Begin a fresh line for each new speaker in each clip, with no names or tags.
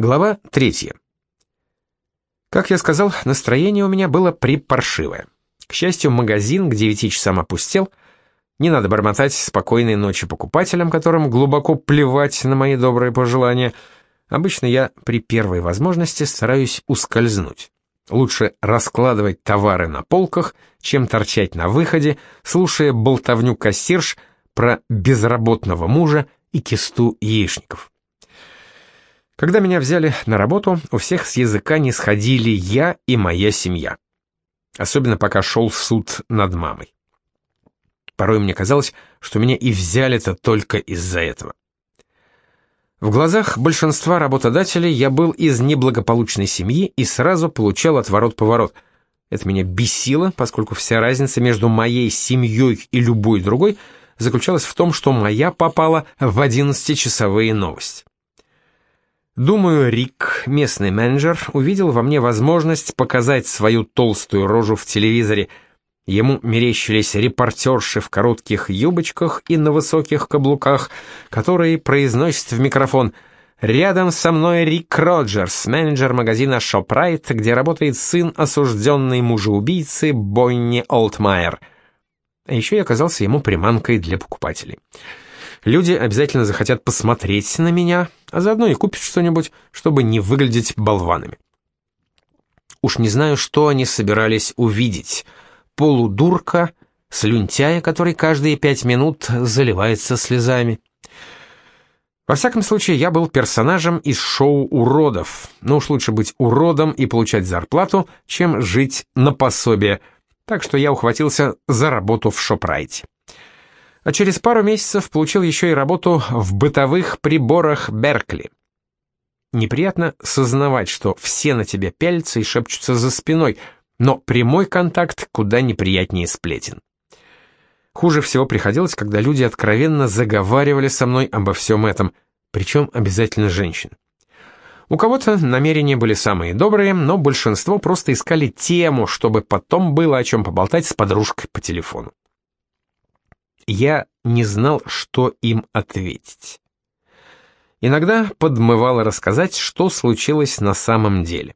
Глава третья. Как я сказал, настроение у меня было припаршивое. К счастью, магазин к девяти часам опустел. Не надо бормотать спокойной ночи покупателям, которым глубоко плевать на мои добрые пожелания. Обычно я при первой возможности стараюсь ускользнуть. Лучше раскладывать товары на полках, чем торчать на выходе, слушая болтовню кассирш про безработного мужа и кисту яичников. Когда меня взяли на работу, у всех с языка не сходили я и моя семья. Особенно пока шел суд над мамой. Порой мне казалось, что меня и взяли-то только из-за этого. В глазах большинства работодателей я был из неблагополучной семьи и сразу получал отворот-поворот. Это меня бесило, поскольку вся разница между моей семьей и любой другой заключалась в том, что моя попала в 11-часовые новости. Думаю, Рик, местный менеджер, увидел во мне возможность показать свою толстую рожу в телевизоре. Ему мерещились репортерши в коротких юбочках и на высоких каблуках, которые произносят в микрофон «Рядом со мной Рик Роджерс, менеджер магазина ShopRite, где работает сын осужденной мужа-убийцы Бонни Олтмайер». А еще я оказался ему приманкой для покупателей. Люди обязательно захотят посмотреть на меня, а заодно и купят что-нибудь, чтобы не выглядеть болванами. Уж не знаю, что они собирались увидеть. Полудурка, слюнтяя, который каждые пять минут заливается слезами. Во всяком случае, я был персонажем из шоу «Уродов». Но уж лучше быть уродом и получать зарплату, чем жить на пособие. Так что я ухватился за работу в Шопрайте а через пару месяцев получил еще и работу в бытовых приборах Беркли. Неприятно сознавать, что все на тебя пялятся и шепчутся за спиной, но прямой контакт куда неприятнее сплетен. Хуже всего приходилось, когда люди откровенно заговаривали со мной обо всем этом, причем обязательно женщины. У кого-то намерения были самые добрые, но большинство просто искали тему, чтобы потом было о чем поболтать с подружкой по телефону. Я не знал, что им ответить. Иногда подмывало рассказать, что случилось на самом деле.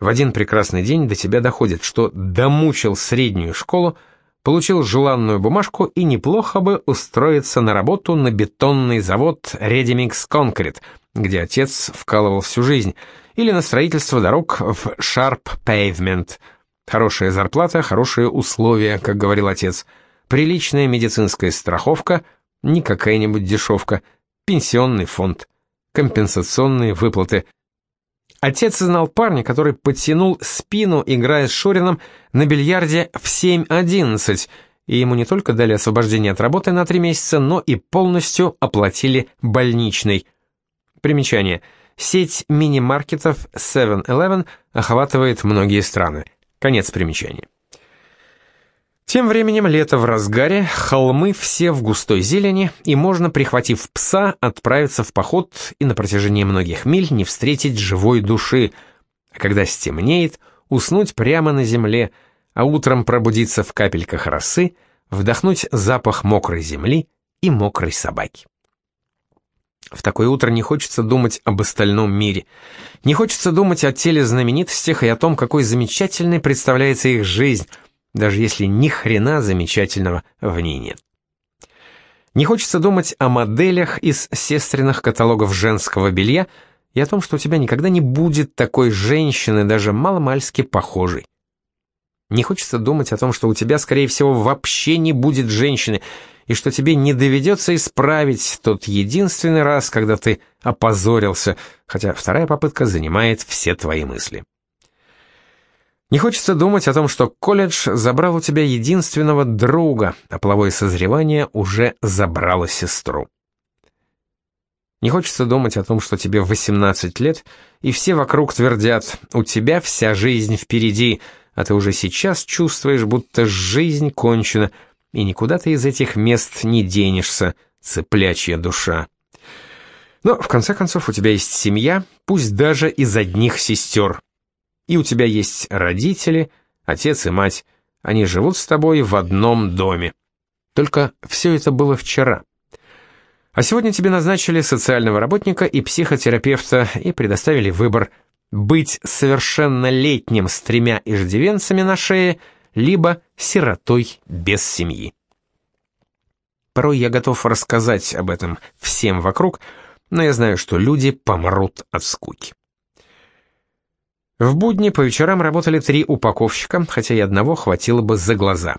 В один прекрасный день до тебя доходит, что домучил среднюю школу, получил желанную бумажку и неплохо бы устроиться на работу на бетонный завод Ready Mix Concrete, где отец вкалывал всю жизнь, или на строительство дорог в Sharp Pavement – Хорошая зарплата, хорошие условия, как говорил отец. Приличная медицинская страховка, не какая-нибудь дешевка. Пенсионный фонд. Компенсационные выплаты. Отец знал парня, который подтянул спину, играя с Шурином на бильярде в 7-11, и ему не только дали освобождение от работы на три месяца, но и полностью оплатили больничный. Примечание. Сеть мини-маркетов 7-Eleven охватывает многие страны. Конец примечания. Тем временем лето в разгаре, холмы все в густой зелени, и можно, прихватив пса, отправиться в поход и на протяжении многих миль не встретить живой души, а когда стемнеет, уснуть прямо на земле, а утром пробудиться в капельках росы, вдохнуть запах мокрой земли и мокрой собаки. В такое утро не хочется думать об остальном мире. Не хочется думать о теле знаменитостях и о том, какой замечательной представляется их жизнь, даже если ни хрена замечательного в ней нет. Не хочется думать о моделях из сестренных каталогов женского белья и о том, что у тебя никогда не будет такой женщины, даже маломальски похожей. Не хочется думать о том, что у тебя, скорее всего, вообще не будет женщины, и что тебе не доведется исправить тот единственный раз, когда ты опозорился, хотя вторая попытка занимает все твои мысли. Не хочется думать о том, что колледж забрал у тебя единственного друга, а половое созревание уже забрало сестру. Не хочется думать о том, что тебе 18 лет, и все вокруг твердят, у тебя вся жизнь впереди, а ты уже сейчас чувствуешь, будто жизнь кончена — и никуда ты из этих мест не денешься, цыплячья душа. Но, в конце концов, у тебя есть семья, пусть даже из одних сестер. И у тебя есть родители, отец и мать. Они живут с тобой в одном доме. Только все это было вчера. А сегодня тебе назначили социального работника и психотерапевта и предоставили выбор быть совершеннолетним с тремя иждивенцами на шее, либо сиротой без семьи. Порой я готов рассказать об этом всем вокруг, но я знаю, что люди помрут от скуки. В будни по вечерам работали три упаковщика, хотя и одного хватило бы за глаза.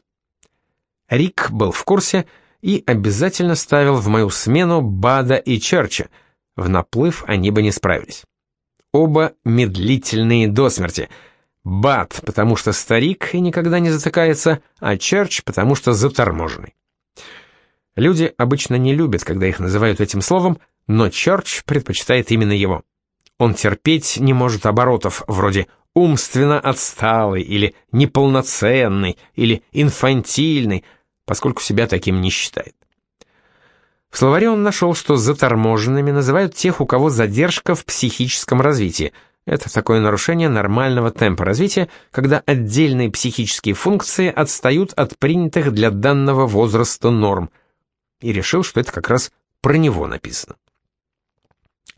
Рик был в курсе и обязательно ставил в мою смену Бада и Черча. В наплыв они бы не справились. Оба медлительные до смерти. Бад, потому что старик и никогда не затыкается, а Черч, потому что заторможенный. Люди обычно не любят, когда их называют этим словом, но Черч предпочитает именно его. Он терпеть не может оборотов вроде «умственно отсталый» или «неполноценный» или «инфантильный», поскольку себя таким не считает. В словаре он нашел, что заторможенными называют тех, у кого задержка в психическом развитии. Это такое нарушение нормального темпа развития, когда отдельные психические функции отстают от принятых для данного возраста норм. И решил, что это как раз про него написано.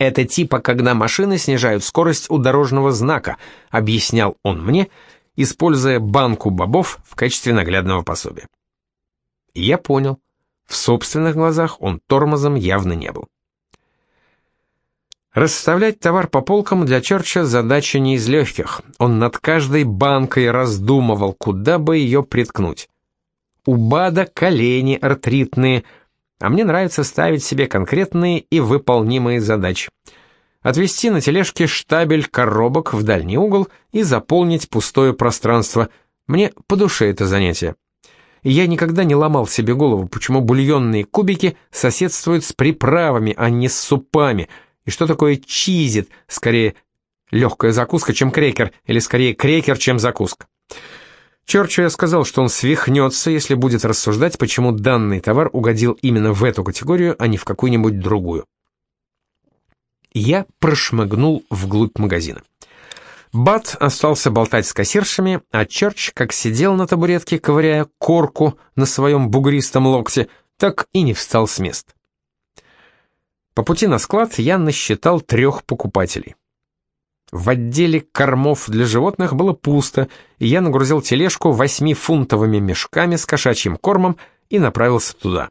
Это типа, когда машины снижают скорость у дорожного знака, объяснял он мне, используя банку бобов в качестве наглядного пособия. И я понял, в собственных глазах он тормозом явно не был. Расставлять товар по полкам для Черча задача не из легких. Он над каждой банкой раздумывал, куда бы ее приткнуть. У Бада колени артритные, а мне нравится ставить себе конкретные и выполнимые задачи. Отвести на тележке штабель коробок в дальний угол и заполнить пустое пространство. Мне по душе это занятие и я никогда не ломал себе голову, почему бульонные кубики соседствуют с приправами, а не с супами, и что такое чизит, скорее легкая закуска, чем крекер, или скорее крекер, чем закуска. Черчу я сказал, что он свихнется, если будет рассуждать, почему данный товар угодил именно в эту категорию, а не в какую-нибудь другую. Я прошмыгнул вглубь магазина. Бат остался болтать с кассиршами, а Черч как сидел на табуретке, ковыряя корку на своем бугристом локте, так и не встал с места. По пути на склад я насчитал трех покупателей. В отделе кормов для животных было пусто, и я нагрузил тележку восьмифунтовыми мешками с кошачьим кормом и направился туда.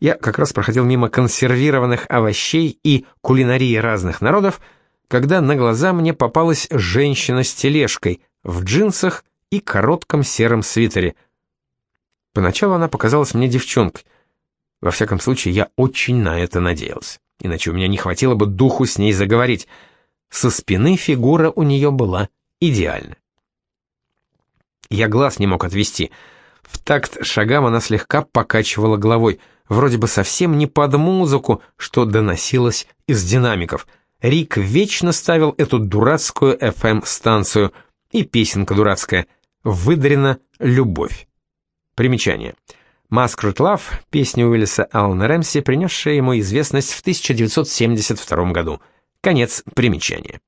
Я как раз проходил мимо консервированных овощей и кулинарии разных народов, когда на глаза мне попалась женщина с тележкой в джинсах и коротком сером свитере. Поначалу она показалась мне девчонкой. Во всяком случае, я очень на это надеялся, иначе у меня не хватило бы духу с ней заговорить. Со спины фигура у нее была идеальна. Я глаз не мог отвести. В такт шагам она слегка покачивала головой, вроде бы совсем не под музыку, что доносилось из динамиков — Рик вечно ставил эту дурацкую FM-станцию, и песенка дурацкая «Выдарена любовь». Примечание. «Masked Love» — песня Уиллиса Аллана Рэмси, принесшая ему известность в 1972 году. Конец примечания.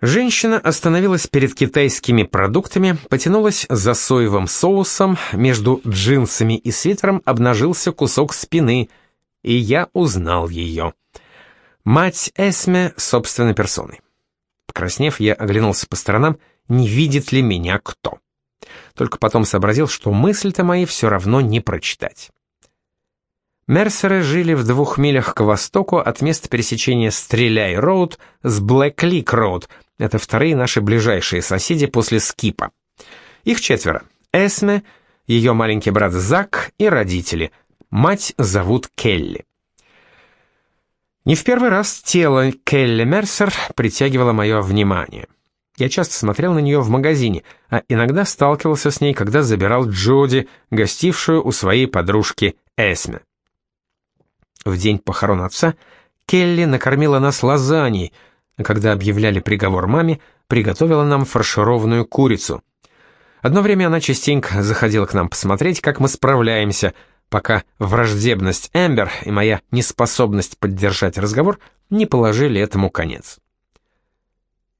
Женщина остановилась перед китайскими продуктами, потянулась за соевым соусом, между джинсами и свитером обнажился кусок спины, и я узнал ее. Мать Эсме собственной персоной. Покраснев, я оглянулся по сторонам, не видит ли меня кто. Только потом сообразил, что мысли-то мои все равно не прочитать. Мерсеры жили в двух милях к востоку от места пересечения Стреляй-Роуд с Блэк-Лик-Роуд. Это вторые наши ближайшие соседи после Скипа. Их четверо. Эсме, ее маленький брат Зак и родители. Мать зовут Келли. Не в первый раз тело Келли Мерсер притягивало мое внимание. Я часто смотрел на нее в магазине, а иногда сталкивался с ней, когда забирал Джоди, гостившую у своей подружки Эсме. В день похорон отца Келли накормила нас лазаньей, а когда объявляли приговор маме, приготовила нам фаршированную курицу. Одно время она частенько заходила к нам посмотреть, как мы справляемся – пока враждебность Эмбер и моя неспособность поддержать разговор не положили этому конец.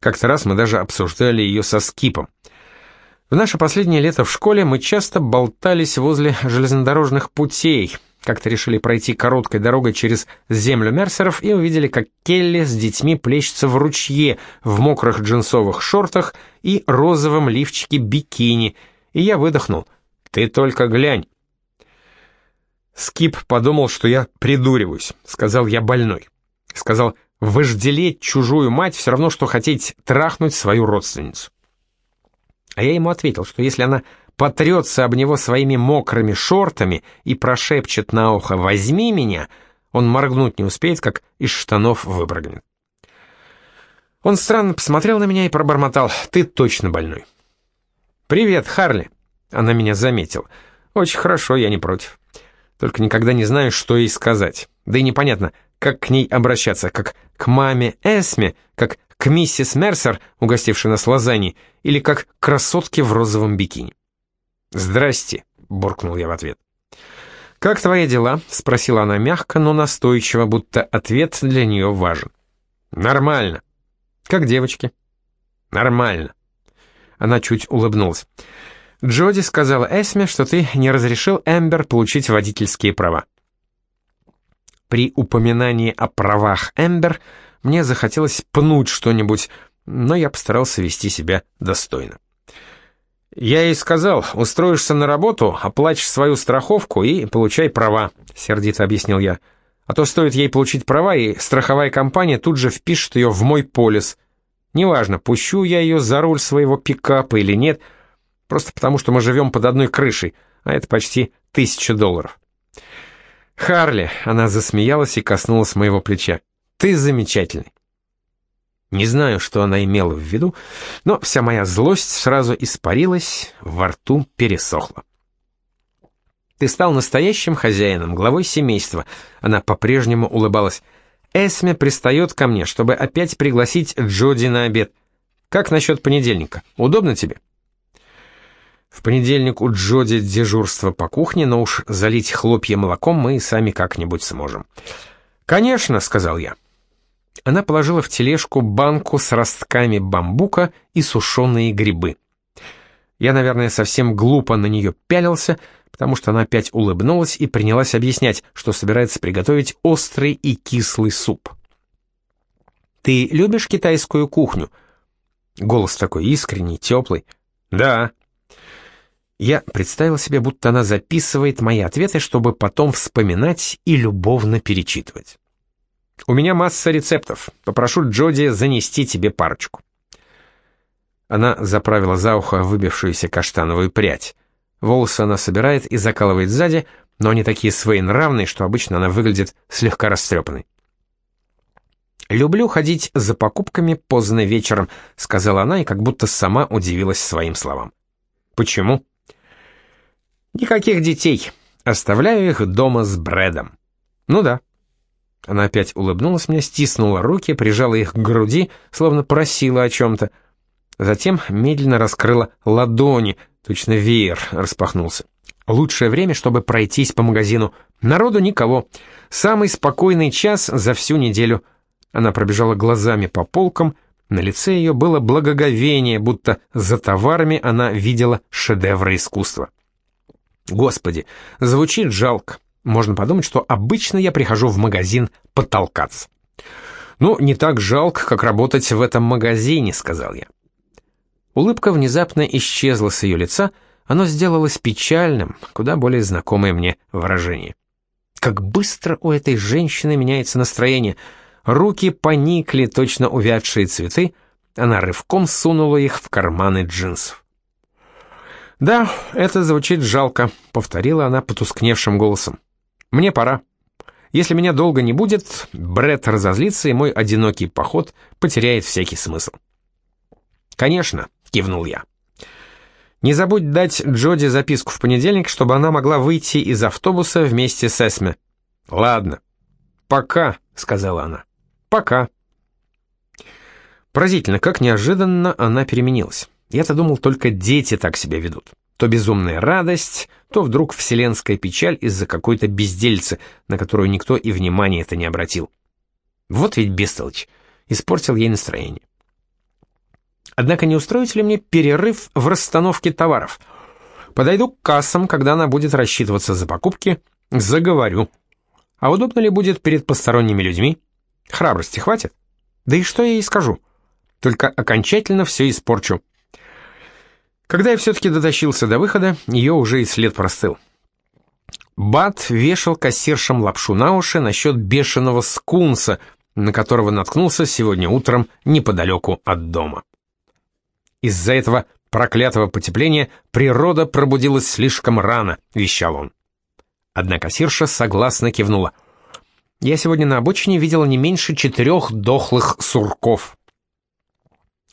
Как-то раз мы даже обсуждали ее со Скипом. В наше последнее лето в школе мы часто болтались возле железнодорожных путей, как-то решили пройти короткой дорогой через землю Мерсеров и увидели, как Келли с детьми плещется в ручье в мокрых джинсовых шортах и розовом лифчике бикини, и я выдохнул. «Ты только глянь!» Скип подумал, что я придуриваюсь. Сказал, я больной. Сказал, вожделеть чужую мать все равно, что хотеть трахнуть свою родственницу. А я ему ответил, что если она потрется об него своими мокрыми шортами и прошепчет на ухо «возьми меня», он моргнуть не успеет, как из штанов выпрыгнет. Он странно посмотрел на меня и пробормотал «ты точно больной». «Привет, Харли», — она меня заметила. «Очень хорошо, я не против. Только никогда не знаю, что ей сказать. Да и непонятно, как к ней обращаться, как к маме Эсме, как к миссис Мерсер, угостившей нас лазаньей, или как к красотке в розовом бикини. «Здрасте», — буркнул я в ответ. «Как твои дела?» — спросила она мягко, но настойчиво, будто ответ для нее важен. «Нормально». «Как девочки?» «Нормально». Она чуть улыбнулась. «Джоди сказала Эсме, что ты не разрешил Эмбер получить водительские права». При упоминании о правах Эмбер мне захотелось пнуть что-нибудь, но я постарался вести себя достойно. «Я ей сказал, устроишься на работу, оплачь свою страховку и получай права», — сердито объяснил я. «А то стоит ей получить права, и страховая компания тут же впишет ее в мой полис. Неважно, пущу я ее за руль своего пикапа или нет, просто потому что мы живем под одной крышей, а это почти тысяча долларов». «Харли», — она засмеялась и коснулась моего плеча, — «ты замечательный». Не знаю, что она имела в виду, но вся моя злость сразу испарилась, во рту пересохла. «Ты стал настоящим хозяином, главой семейства», — она по-прежнему улыбалась. «Эсме пристает ко мне, чтобы опять пригласить Джоди на обед. Как насчет понедельника? Удобно тебе?» В понедельник у Джоди дежурство по кухне, но уж залить хлопья молоком мы сами как-нибудь сможем. «Конечно», — сказал я. Она положила в тележку банку с ростками бамбука и сушеные грибы. Я, наверное, совсем глупо на нее пялился, потому что она опять улыбнулась и принялась объяснять, что собирается приготовить острый и кислый суп. «Ты любишь китайскую кухню?» Голос такой искренний, теплый. «Да». Я представил себе, будто она записывает мои ответы, чтобы потом вспоминать и любовно перечитывать. У меня масса рецептов. Попрошу Джоди занести тебе парочку». Она заправила за ухо выбившуюся каштановую прядь. Волосы она собирает и закалывает сзади, но они такие своенравные, что обычно она выглядит слегка растрепанной. «Люблю ходить за покупками поздно вечером», — сказала она и как будто сама удивилась своим словам. «Почему?» «Никаких детей. Оставляю их дома с Брэдом». «Ну да». Она опять улыбнулась мне, стиснула руки, прижала их к груди, словно просила о чем-то. Затем медленно раскрыла ладони, точно веер распахнулся. Лучшее время, чтобы пройтись по магазину. Народу никого. Самый спокойный час за всю неделю. Она пробежала глазами по полкам, на лице ее было благоговение, будто за товарами она видела шедевры искусства. Господи, звучит жалко. Можно подумать, что обычно я прихожу в магазин потолкаться. «Ну, не так жалко, как работать в этом магазине», — сказал я. Улыбка внезапно исчезла с ее лица, оно сделалось печальным, куда более знакомое мне выражение. Как быстро у этой женщины меняется настроение. Руки поникли, точно увядшие цветы, она рывком сунула их в карманы джинсов. «Да, это звучит жалко», — повторила она потускневшим голосом. Мне пора. Если меня долго не будет, Бред разозлится, и мой одинокий поход потеряет всякий смысл. «Конечно», — кивнул я. «Не забудь дать Джоди записку в понедельник, чтобы она могла выйти из автобуса вместе с Эсме». «Ладно». «Пока», — сказала она. «Пока». Поразительно, как неожиданно она переменилась. Я-то думал, только дети так себя ведут. То безумная радость, то вдруг вселенская печаль из-за какой-то бездельцы, на которую никто и внимания это не обратил. Вот ведь бестолочь, испортил ей настроение. Однако не устроить ли мне перерыв в расстановке товаров? Подойду к кассам, когда она будет рассчитываться за покупки, заговорю. А удобно ли будет перед посторонними людьми? Храбрости хватит? Да и что я ей скажу? Только окончательно все испорчу. Когда я все-таки дотащился до выхода, ее уже и след простыл. Бат вешал кассиршам лапшу на уши насчет бешеного скунса, на которого наткнулся сегодня утром неподалеку от дома. Из-за этого проклятого потепления природа пробудилась слишком рано, вещал он. Одна кассирша согласно кивнула. Я сегодня на обочине видела не меньше четырех дохлых сурков.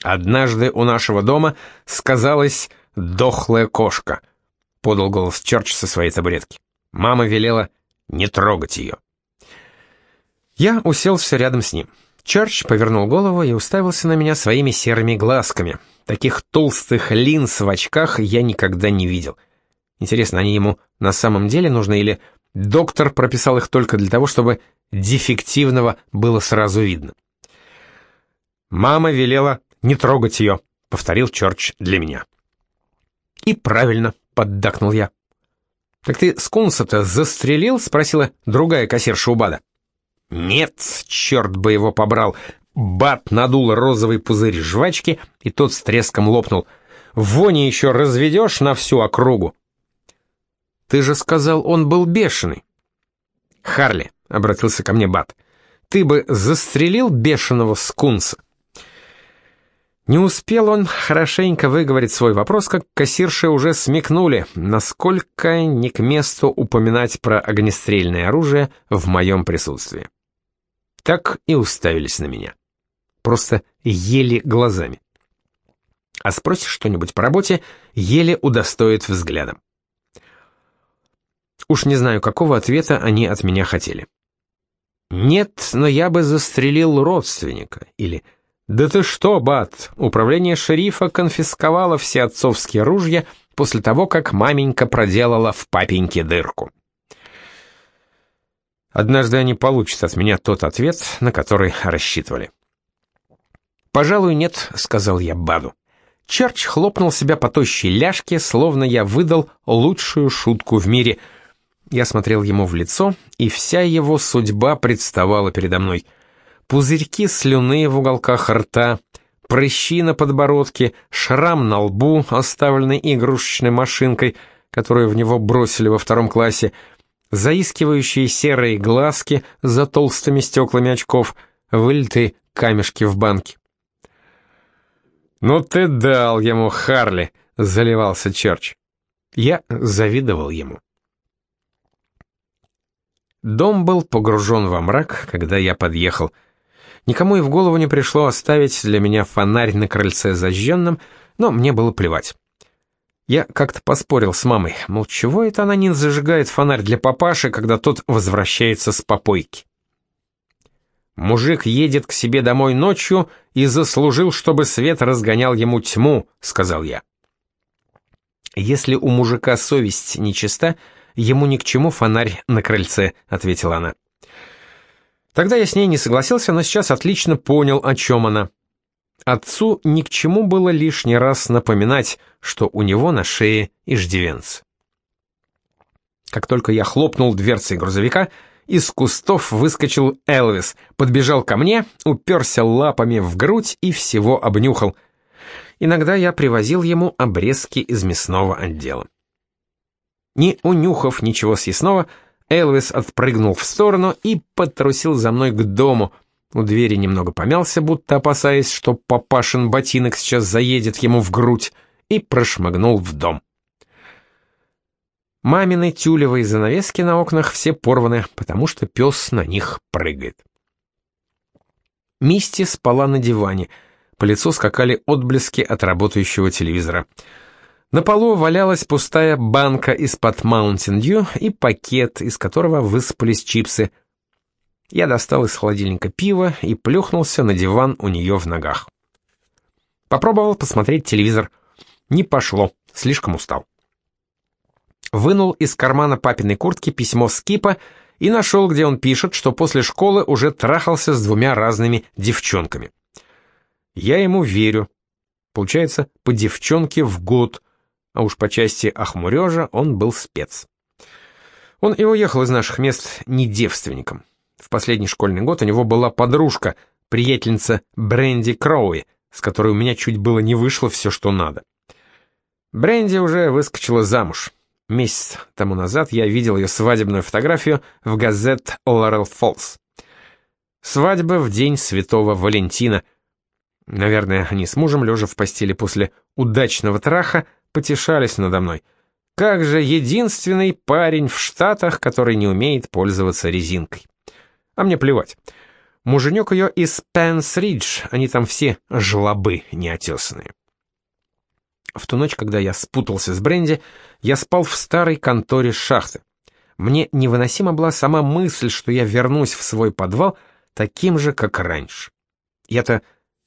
Однажды у нашего дома сказалась дохлая кошка, подал голос Черч со своей табуретки. Мама велела не трогать ее. Я уселся рядом с ним. Черч повернул голову и уставился на меня своими серыми глазками. Таких толстых линз в очках я никогда не видел. Интересно, они ему на самом деле нужны или доктор прописал их только для того, чтобы дефективного было сразу видно? Мама велела не трогать ее, повторил Черч для меня. И правильно, поддакнул я. «Так ты скунса-то застрелил?» — спросила другая кассирша у Бада. «Нет, черт бы его побрал!» Бат надул розовый пузырь жвачки, и тот с треском лопнул. «Вони еще разведешь на всю округу!» «Ты же сказал, он был бешеный!» «Харли», — обратился ко мне Бат, — «ты бы застрелил бешеного скунса?» Не успел он хорошенько выговорить свой вопрос, как кассирши уже смекнули, насколько не к месту упоминать про огнестрельное оружие в моем присутствии. Так и уставились на меня. Просто ели глазами. А спросишь что-нибудь по работе, еле удостоит взглядом. Уж не знаю, какого ответа они от меня хотели. «Нет, но я бы застрелил родственника» или «Нет». «Да ты что, Бат, управление шерифа конфисковало все отцовские ружья после того, как маменька проделала в папеньке дырку». Однажды они получат от меня тот ответ, на который рассчитывали. «Пожалуй, нет», — сказал я Баду. Черч хлопнул себя по тощей ляжке, словно я выдал лучшую шутку в мире. Я смотрел ему в лицо, и вся его судьба представала передо мной — пузырьки слюны в уголках рта, прыщи на подбородке, шрам на лбу, оставленный игрушечной машинкой, которую в него бросили во втором классе, заискивающие серые глазки за толстыми стеклами очков, вылитые камешки в банке. «Ну ты дал ему, Харли!» — заливался Черч. Я завидовал ему. Дом был погружен во мрак, когда я подъехал — Никому и в голову не пришло оставить для меня фонарь на крыльце зажженным, но мне было плевать. Я как-то поспорил с мамой, мол, чего это она не зажигает фонарь для папаши, когда тот возвращается с попойки. «Мужик едет к себе домой ночью и заслужил, чтобы свет разгонял ему тьму», — сказал я. «Если у мужика совесть нечиста, ему ни к чему фонарь на крыльце», — ответила она. Тогда я с ней не согласился, но сейчас отлично понял, о чем она. Отцу ни к чему было лишний раз напоминать, что у него на шее иждивенц. Как только я хлопнул дверцей грузовика, из кустов выскочил Элвис, подбежал ко мне, уперся лапами в грудь и всего обнюхал. Иногда я привозил ему обрезки из мясного отдела. Не унюхав ничего съестного, Элвис отпрыгнул в сторону и потрусил за мной к дому. У двери немного помялся, будто опасаясь, что папашин ботинок сейчас заедет ему в грудь, и прошмыгнул в дом. Мамины тюлевые занавески на окнах все порваны, потому что пес на них прыгает. Мисти спала на диване, по лицу скакали отблески от работающего телевизора. На полу валялась пустая банка из-под Mountain Dew и пакет, из которого высыпались чипсы. Я достал из холодильника пиво и плюхнулся на диван у нее в ногах. Попробовал посмотреть телевизор. Не пошло, слишком устал. Вынул из кармана папиной куртки письмо Скипа и нашел, где он пишет, что после школы уже трахался с двумя разными девчонками. Я ему верю. Получается, по девчонке в год — а уж по части охмурежа он был спец. Он и уехал из наших мест не девственником. В последний школьный год у него была подружка, приятельница Бренди Кроуи, с которой у меня чуть было не вышло все, что надо. Бренди уже выскочила замуж. Месяц тому назад я видел ее свадебную фотографию в газет Лорел Фоллс. Свадьба в день Святого Валентина. Наверное, они с мужем, лежа в постели после удачного траха, потешались надо мной. Как же единственный парень в Штатах, который не умеет пользоваться резинкой. А мне плевать. Муженек ее из Пенс-Ридж, они там все жлобы неотесанные. В ту ночь, когда я спутался с Бренди, я спал в старой конторе шахты. Мне невыносима была сама мысль, что я вернусь в свой подвал таким же, как раньше. Я-то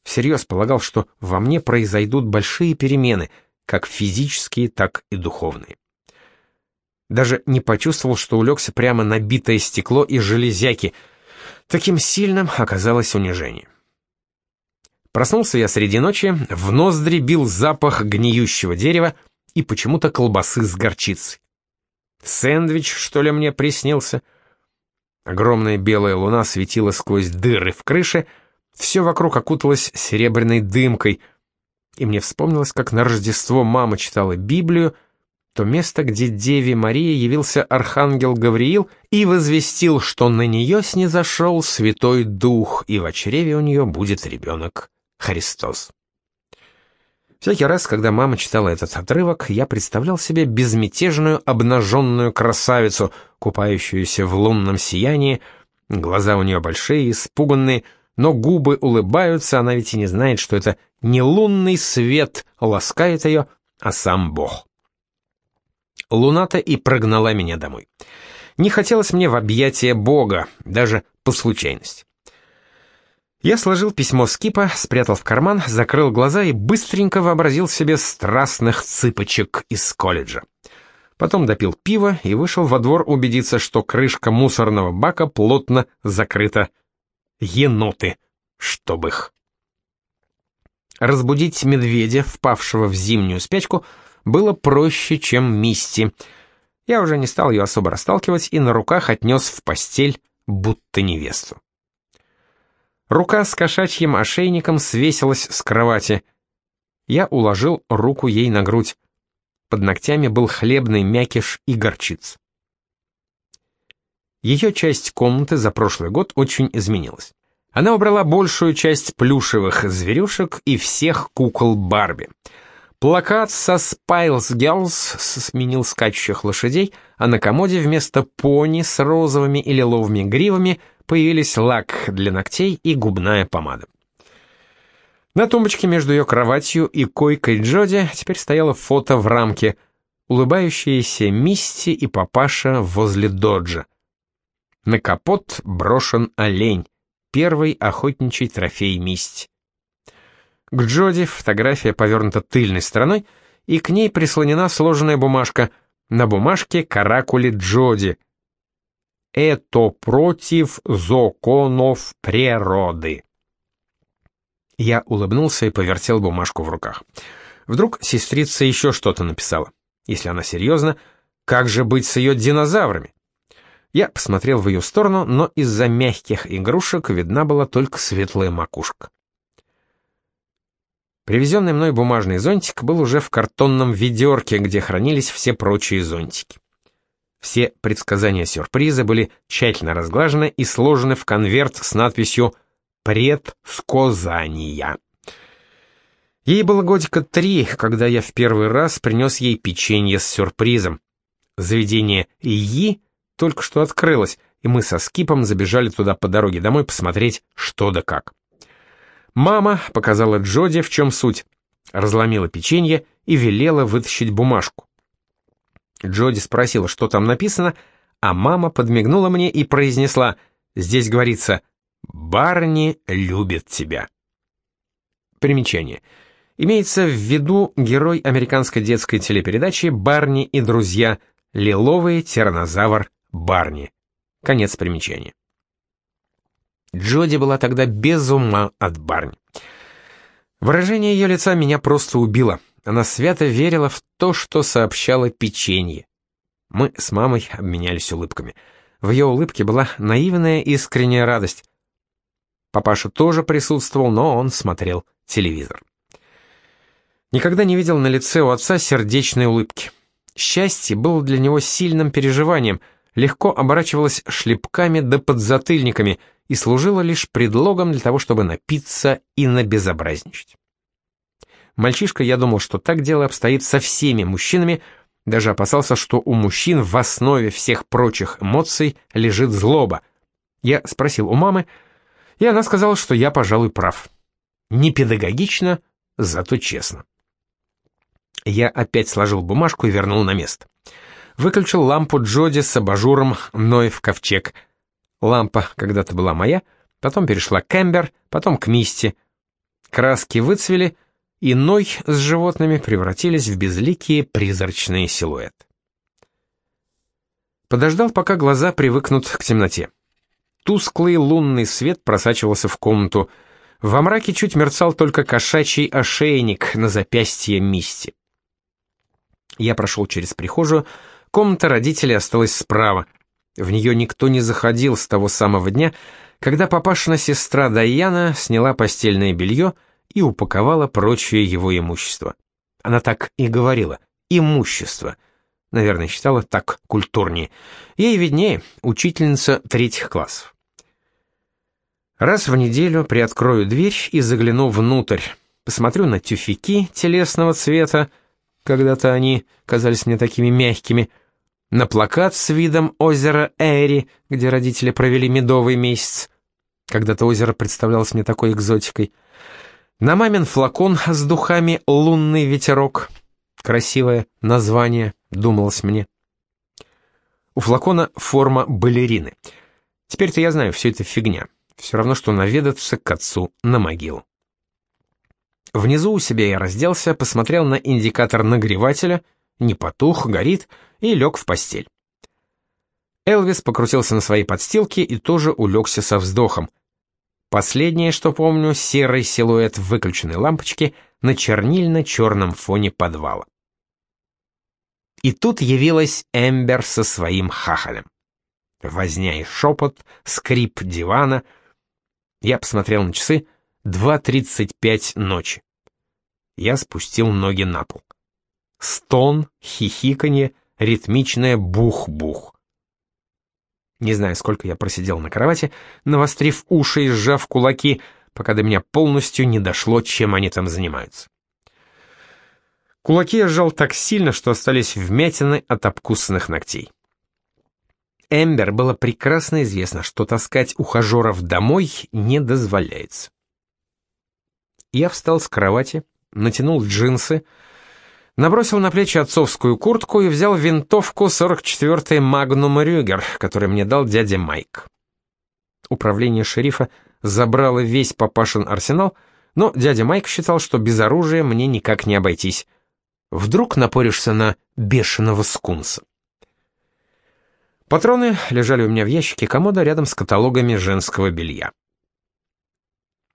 всерьез полагал, что во мне произойдут большие перемены, как физические, так и духовные. Даже не почувствовал, что улегся прямо на битое стекло и железяки. Таким сильным оказалось унижение. Проснулся я среди ночи, в ноздри бил запах гниющего дерева и почему-то колбасы с горчицей. Сэндвич, что ли, мне приснился? Огромная белая луна светила сквозь дыры в крыше, все вокруг окуталось серебряной дымкой, и мне вспомнилось, как на Рождество мама читала Библию, то место, где Деве Марии явился архангел Гавриил и возвестил, что на нее снизошел Святой Дух, и в чреве у нее будет ребенок Христос. Всякий раз, когда мама читала этот отрывок, я представлял себе безмятежную обнаженную красавицу, купающуюся в лунном сиянии, глаза у нее большие, испуганные, но губы улыбаются, она ведь и не знает, что это не лунный свет ласкает ее, а сам Бог. Луната и прогнала меня домой. Не хотелось мне в объятия Бога, даже по случайности. Я сложил письмо с кипа, спрятал в карман, закрыл глаза и быстренько вообразил себе страстных цыпочек из колледжа. Потом допил пиво и вышел во двор убедиться, что крышка мусорного бака плотно закрыта. Еноты, чтоб их. Разбудить медведя, впавшего в зимнюю спячку, было проще, чем Мисти. Я уже не стал ее особо расталкивать и на руках отнес в постель, будто невесту. Рука с кошачьим ошейником свесилась с кровати. Я уложил руку ей на грудь. Под ногтями был хлебный мякиш и горчиц. Ее часть комнаты за прошлый год очень изменилась. Она убрала большую часть плюшевых зверюшек и всех кукол Барби. Плакат со Spiles Girls сменил скачущих лошадей, а на комоде вместо пони с розовыми и лиловыми гривами — появились лак для ногтей и губная помада. На тумбочке между ее кроватью и койкой Джоди теперь стояло фото в рамке, улыбающиеся Мисти и папаша возле доджа. На капот брошен олень, первый охотничий трофей Мисти. К Джоди фотография повернута тыльной стороной, и к ней прислонена сложенная бумажка. На бумажке каракули Джоди, это против законов природы. Я улыбнулся и повертел бумажку в руках. Вдруг сестрица еще что-то написала. Если она серьезно, как же быть с ее динозаврами? Я посмотрел в ее сторону, но из-за мягких игрушек видна была только светлая макушка. Привезенный мной бумажный зонтик был уже в картонном ведерке, где хранились все прочие зонтики. Все предсказания сюрприза были тщательно разглажены и сложены в конверт с надписью «Предсказания». Ей было годика три, когда я в первый раз принес ей печенье с сюрпризом. Заведение «И» только что открылось, и мы со Скипом забежали туда по дороге домой посмотреть, что да как. Мама показала Джоди, в чем суть, разломила печенье и велела вытащить бумажку. Джоди спросила, что там написано, а мама подмигнула мне и произнесла, здесь говорится «Барни любит тебя». Примечание. Имеется в виду герой американской детской телепередачи «Барни и друзья», лиловый тиранозавр Барни. Конец примечания. Джоди была тогда без ума от Барни. Выражение ее лица меня просто убило. Она свято верила в то, что сообщало печенье. Мы с мамой обменялись улыбками. В ее улыбке была наивная искренняя радость. Папаша тоже присутствовал, но он смотрел телевизор. Никогда не видел на лице у отца сердечной улыбки. Счастье было для него сильным переживанием, легко оборачивалось шлепками да подзатыльниками и служило лишь предлогом для того, чтобы напиться и набезобразничать. Мальчишка, я думал, что так дело обстоит со всеми мужчинами, даже опасался, что у мужчин в основе всех прочих эмоций лежит злоба. Я спросил у мамы, и она сказала, что я, пожалуй, прав. Не педагогично, зато честно. Я опять сложил бумажку и вернул на место. Выключил лампу Джоди с абажуром Ной в ковчег. Лампа когда-то была моя, потом перешла к Эмбер, потом к Мисти. Краски выцвели, и Ной с животными превратились в безликие призрачные силуэты. Подождал, пока глаза привыкнут к темноте. Тусклый лунный свет просачивался в комнату. Во мраке чуть мерцал только кошачий ошейник на запястье Мисти. Я прошел через прихожую, комната родителей осталась справа. В нее никто не заходил с того самого дня, когда папашина сестра Даяна сняла постельное белье и упаковала прочее его имущество. Она так и говорила «имущество». Наверное, считала так культурнее. Ей виднее, учительница третьих классов. Раз в неделю приоткрою дверь и загляну внутрь. Посмотрю на тюфяки телесного цвета, когда-то они казались мне такими мягкими, на плакат с видом озера Эри, где родители провели медовый месяц. Когда-то озеро представлялось мне такой экзотикой. На мамин флакон с духами «Лунный ветерок». Красивое название, думалось мне. У флакона форма балерины. Теперь-то я знаю, все это фигня. Все равно, что наведаться к отцу на могилу. Внизу у себя я разделся, посмотрел на индикатор нагревателя, не потух, горит, и лег в постель. Элвис покрутился на своей подстилке и тоже улегся со вздохом. Последнее, что помню, серый силуэт выключенной лампочки на чернильно-черном фоне подвала. И тут явилась Эмбер со своим хахалем. Возня и шепот, скрип дивана. Я посмотрел на часы, 2.35 ночи. Я спустил ноги на пол. Стон, хихиканье, ритмичное бух-бух. Не знаю, сколько я просидел на кровати, навострив уши и сжав кулаки, пока до меня полностью не дошло, чем они там занимаются. Кулаки я сжал так сильно, что остались вмятины от обкусанных ногтей. Эмбер было прекрасно известно, что таскать ухажеров домой не дозволяется. Я встал с кровати, натянул джинсы, набросил на плечи отцовскую куртку и взял винтовку 44-й Магнум Рюгер, который мне дал дядя Майк. Управление шерифа забрало весь папашин арсенал, но дядя Майк считал, что без оружия мне никак не обойтись. Вдруг напоришься на бешеного скунса. Патроны лежали у меня в ящике комода рядом с каталогами женского белья.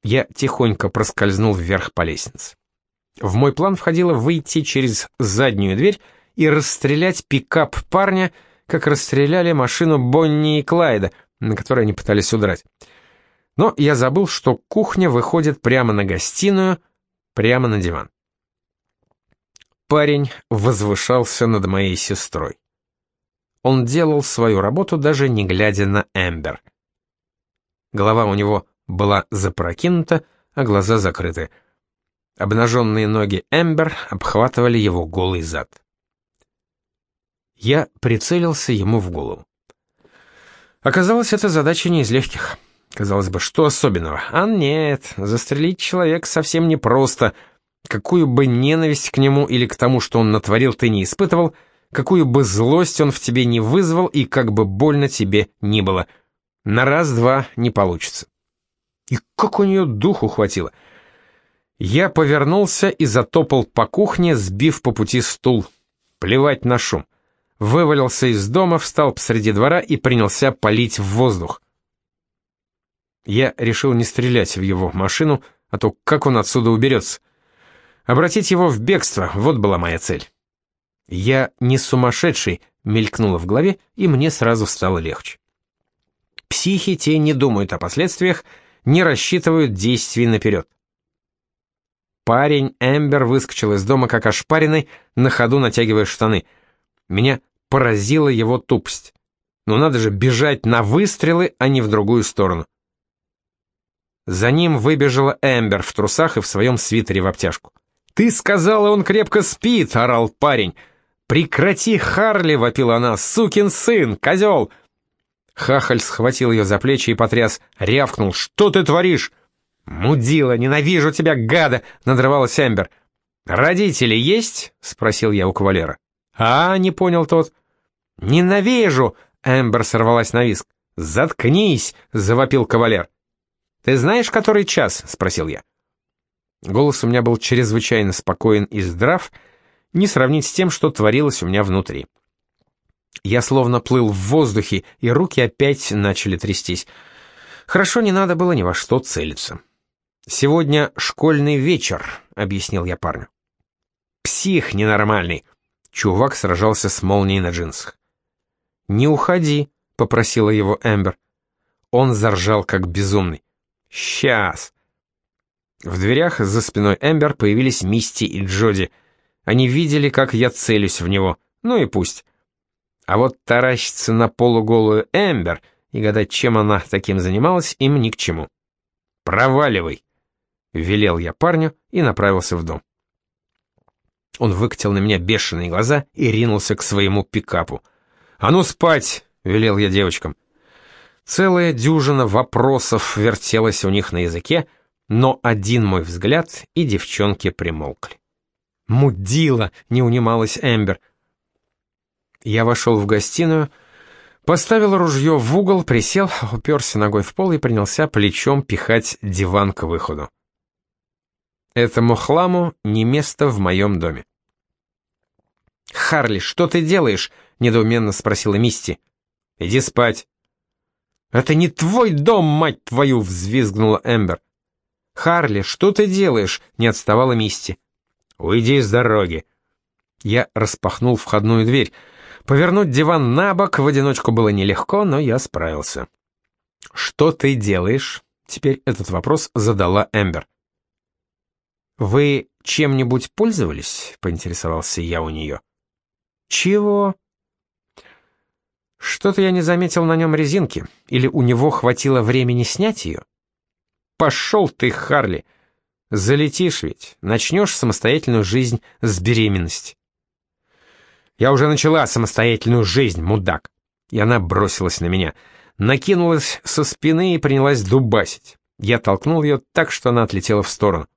Я тихонько проскользнул вверх по лестнице. В мой план входило выйти через заднюю дверь и расстрелять пикап парня, как расстреляли машину Бонни и Клайда, на которой они пытались удрать. Но я забыл, что кухня выходит прямо на гостиную, прямо на диван. Парень возвышался над моей сестрой. Он делал свою работу, даже не глядя на Эмбер. Голова у него была запрокинута, а глаза закрыты. Обнаженные ноги Эмбер обхватывали его голый зад. Я прицелился ему в голову. Оказалось, эта задача не из легких. Казалось бы, что особенного? А нет, застрелить человека совсем непросто. Какую бы ненависть к нему или к тому, что он натворил, ты не испытывал, какую бы злость он в тебе не вызвал и как бы больно тебе ни было. На раз-два не получится. И как у нее духу хватило. Я повернулся и затопал по кухне, сбив по пути стул. Плевать на шум. Вывалился из дома, встал посреди двора и принялся палить в воздух. Я решил не стрелять в его машину, а то как он отсюда уберется. Обратить его в бегство, вот была моя цель. Я не сумасшедший, мелькнуло в голове, и мне сразу стало легче. Психи те не думают о последствиях, не рассчитывают действий наперед. Парень Эмбер выскочил из дома как ошпаренный, на ходу натягивая штаны. Меня поразила его тупость. Но надо же бежать на выстрелы, а не в другую сторону. За ним выбежала Эмбер в трусах и в своем свитере в обтяжку. «Ты сказала, он крепко спит!» — орал парень. «Прекрати, Харли!» — вопила она. «Сукин сын! Козел!» Хахаль схватил ее за плечи и потряс, рявкнул. «Что ты творишь?» «Мудила, ненавижу тебя, гада!» — надрывалась Эмбер. «Родители есть?» — спросил я у кавалера. «А, не понял тот». «Ненавижу!» — Эмбер сорвалась на виск. «Заткнись!» — завопил кавалер. «Ты знаешь, который час?» — спросил я. Голос у меня был чрезвычайно спокоен и здрав, не сравнить с тем, что творилось у меня внутри. Я словно плыл в воздухе, и руки опять начали трястись. Хорошо, не надо было ни во что целиться. «Сегодня школьный вечер», — объяснил я парню. «Псих ненормальный». Чувак сражался с молнией на джинсах. «Не уходи», — попросила его Эмбер. Он заржал, как безумный. «Сейчас». В дверях за спиной Эмбер появились Мисти и Джоди. Они видели, как я целюсь в него. Ну и пусть. А вот таращиться на полуголую Эмбер и гадать, чем она таким занималась, им ни к чему. «Проваливай!» — велел я парню и направился в дом. Он выкатил на меня бешеные глаза и ринулся к своему пикапу. «А ну спать!» — велел я девочкам. Целая дюжина вопросов вертелась у них на языке, но один мой взгляд, и девчонки примолкли. «Мудила!» — не унималась Эмбер. Я вошел в гостиную, поставил ружье в угол, присел, уперся ногой в пол и принялся плечом пихать диван к выходу. Этому хламу не место в моем доме. «Харли, что ты делаешь?» — недоуменно спросила Мисти. «Иди спать». «Это не твой дом, мать твою!» — взвизгнула Эмбер. «Харли, что ты делаешь?» — не отставала Мисти. «Уйди с дороги». Я распахнул входную дверь. Повернуть диван на бок в одиночку было нелегко, но я справился. «Что ты делаешь?» — теперь этот вопрос задала Эмбер. «Вы чем-нибудь пользовались?» — поинтересовался я у нее. «Чего?» «Что-то я не заметил на нем резинки. Или у него хватило времени снять ее?» «Пошел ты, Харли! Залетишь ведь, начнешь самостоятельную жизнь с беременности». «Я уже начала самостоятельную жизнь, мудак!» И она бросилась на меня, накинулась со спины и принялась дубасить. Я толкнул ее так, что она отлетела в сторону.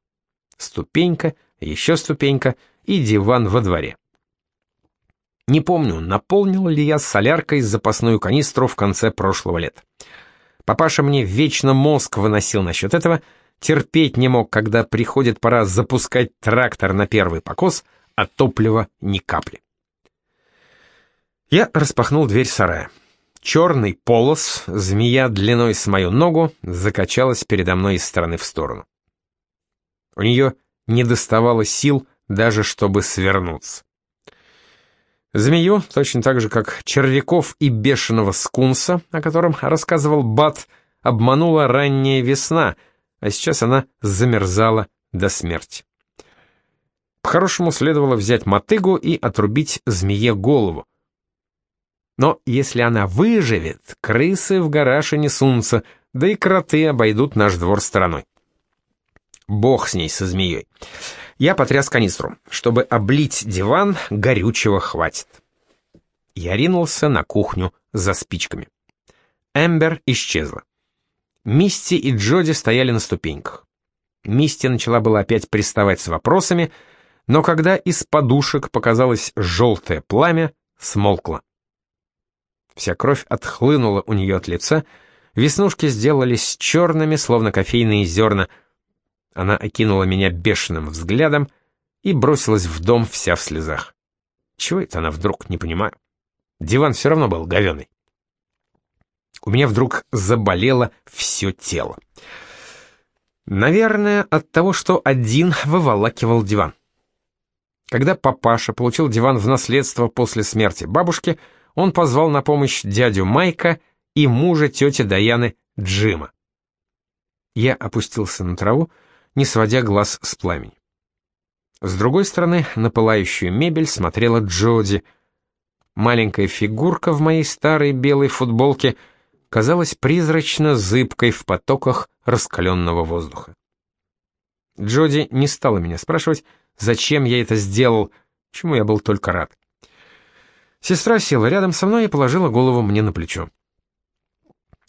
Ступенька, еще ступенька и диван во дворе. Не помню, наполнил ли я соляркой запасную канистру в конце прошлого лета. Папаша мне вечно мозг выносил насчет этого, терпеть не мог, когда приходит пора запускать трактор на первый покос, а топлива ни капли. Я распахнул дверь сарая. Черный полос, змея длиной с мою ногу, закачалась передо мной из стороны в сторону. У нее не доставало сил даже чтобы свернуться. Змею, точно так же, как червяков и бешеного скунса, о котором рассказывал Бат, обманула ранняя весна, а сейчас она замерзала до смерти. По-хорошему следовало взять мотыгу и отрубить змее голову. Но если она выживет, крысы в гараж и не сунутся, да и кроты обойдут наш двор стороной. Бог с ней, со змеей. Я потряс канистру. Чтобы облить диван, горючего хватит. Я ринулся на кухню за спичками. Эмбер исчезла. Мисти и Джоди стояли на ступеньках. Мисти начала было опять приставать с вопросами, но когда из подушек показалось желтое пламя, смолкла. Вся кровь отхлынула у нее от лица, веснушки сделались черными, словно кофейные зерна — она окинула меня бешеным взглядом и бросилась в дом вся в слезах. Чего это она вдруг, не понимаю. Диван все равно был говеный. У меня вдруг заболело все тело. Наверное, от того, что один выволакивал диван. Когда папаша получил диван в наследство после смерти бабушки, он позвал на помощь дядю Майка и мужа тети Даяны Джима. Я опустился на траву, не сводя глаз с пламени. С другой стороны, на пылающую мебель смотрела Джоди. Маленькая фигурка в моей старой белой футболке казалась призрачно зыбкой в потоках раскаленного воздуха. Джоди не стала меня спрашивать, зачем я это сделал, чему я был только рад. Сестра села рядом со мной и положила голову мне на плечо.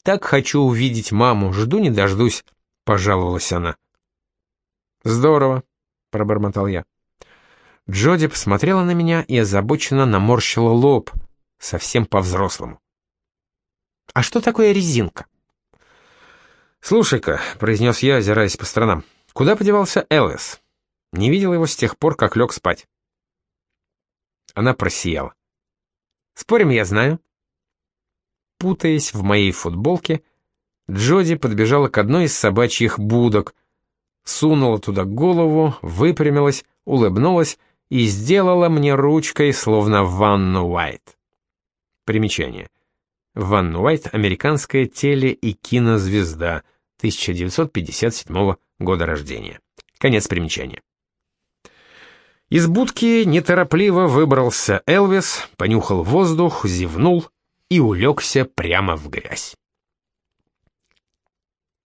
«Так хочу увидеть маму, жду не дождусь», — пожаловалась она. «Здорово», — пробормотал я. Джоди посмотрела на меня и озабоченно наморщила лоб, совсем по-взрослому. «А что такое резинка?» «Слушай-ка», — произнес я, озираясь по сторонам, — «куда подевался Элвис? Не видел его с тех пор, как лег спать». Она просияла. «Спорим, я знаю». Путаясь в моей футболке, Джоди подбежала к одной из собачьих будок, сунула туда голову, выпрямилась, улыбнулась и сделала мне ручкой, словно Ванну Уайт. Примечание. Ван Уайт — американская теле- и кинозвезда, 1957 года рождения. Конец примечания. Из будки неторопливо выбрался Элвис, понюхал воздух, зевнул и улегся прямо в грязь.